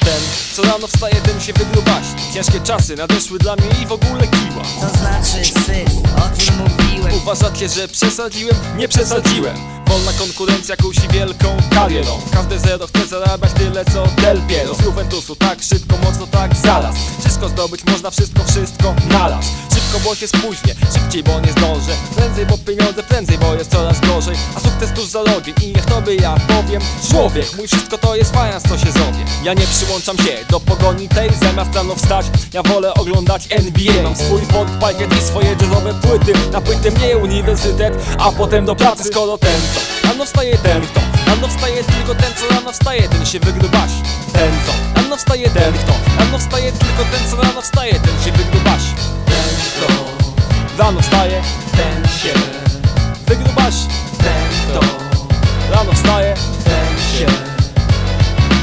Ten, co rano wstaje, ten się wygrubaści. Ciężkie czasy nadeszły dla mnie i w ogóle kiła. To znaczy syf, o tym mówiłem. Uważacie, że przesadziłem? Nie przesadziłem Wolna konkurencja kusi wielką karierą. Każde zero chce zarabiać tyle co Del Piero. Z Juventusu tak szybko, mocno tak zaraz. Wszystko zdobyć można, wszystko, wszystko naraz. Szybko, bo się spóźnię, szybciej, bo nie zdążę. Prędzej, bo pieniądze, prędzej, bo jest coraz gorzej. A sukces tuż za rogiem i niech to by ja powiem. Człowiek, mój wszystko to jest fajans, co się zowie Ja nie przyłączam się do pogoni tej Zamiast rano wstać, ja wolę oglądać NBA Mam swój podpajkiet i swoje jazzowe płyty. Napyty mnie uniwersytet, a potem do pracy. Skoro ten co, rano wstaje ten kto Rano wstaje tylko ten co rano wstaje, ten się wygrubasi Ten co, rano wstaje ten kto Rano wstaje tylko ten co rano wstaje, ten się wygrubasi Ten kto, rano wstaje, ten się wygrubasi Ten kto, rano wstaje, ten się.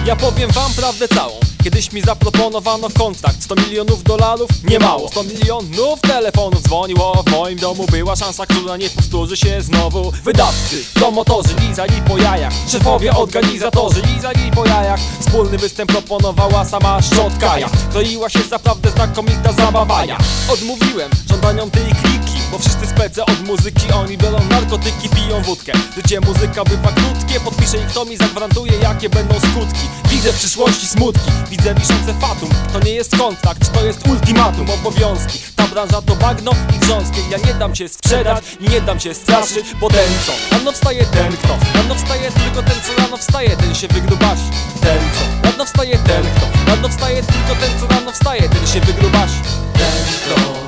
Ja powiem wam prawdę całą Kiedyś mi zaproponowano kontrakt 100 milionów dolarów, nie mało. 100 milionów telefonów dzwoniło W moim domu była szansa, która nie powtórzy się znowu. Wydawcy, promotorzy, lizali po jajach. Szefowie, organizatorzy, lizali po jajach. Wspólny występ proponowała sama szczotkaja Kroiła się zaprawdę znakomita zabawaja Odmówiłem żądaniom tej kliki Bo wszyscy spece od muzyki. Oni biorą narkotyki, piją wódkę. Życie muzyka bywa krótkie. Podpiszę i kto mi zagwarantuje jakie będą skutki. Widzę w przyszłości smutki. Widzę wiszące fatum. To nie jest kontrakt, to jest ultimatum. Obowiązki, ta branża to bagno i grząskie. Ja nie dam się sprzedać nie dam się straszyć Bo ten co, rano wstaje ten kto Rano wstaje tylko ten co rano wstaje Ten się wygrubasi Ten co, rano wstaje ten kto Rano wstaje tylko ten co rano wstaje Ten się wygrubasi Ten kto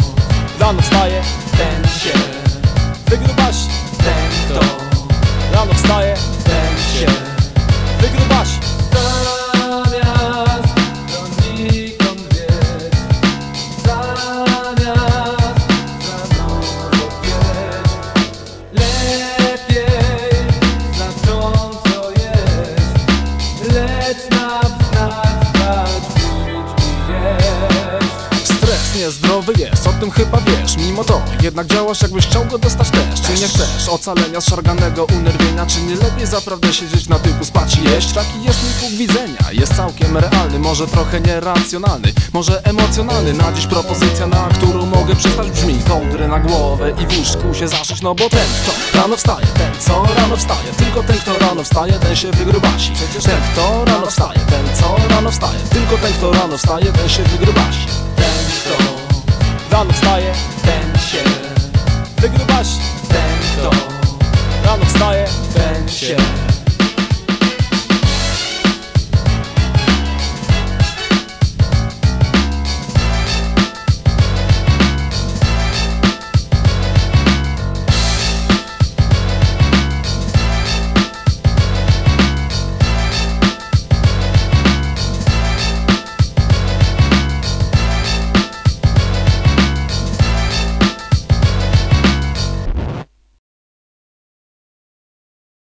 Rano wstaje, ten się. Wygrubasi Ten kto Rano wstaje, ten się. Wygrubasi Zamiast donikąd biec. Zamiast za mną biec. Lepiej znacząco jest. Lecz nam znać, niezdrowy jest, o tym chyba wiesz. Mimo to jednak działasz jakbyś chciał go dostać też. Czy nie chcesz ocalenia szarganego unerwienia? Czy nie lepiej zaprawdę siedzieć na tyłku, spać i jeść? Taki jest mój punkt widzenia, jest całkiem realny Może trochę nieracjonalny, może emocjonalny. Na dziś propozycja, na którą mogę przystać brzmi Kołdry na głowę i w łóżku się zaszyć No bo ten kto rano wstaje, ten co rano wstaje. Tylko ten kto rano wstaje, ten się wygrubasi Przecież ten kto rano wstaje, ten co rano wstaje. Tylko ten kto rano wstaje, ten się wygrubasi rano wstaje, ten się wygrubasi Ten kto rano wstaje, ten się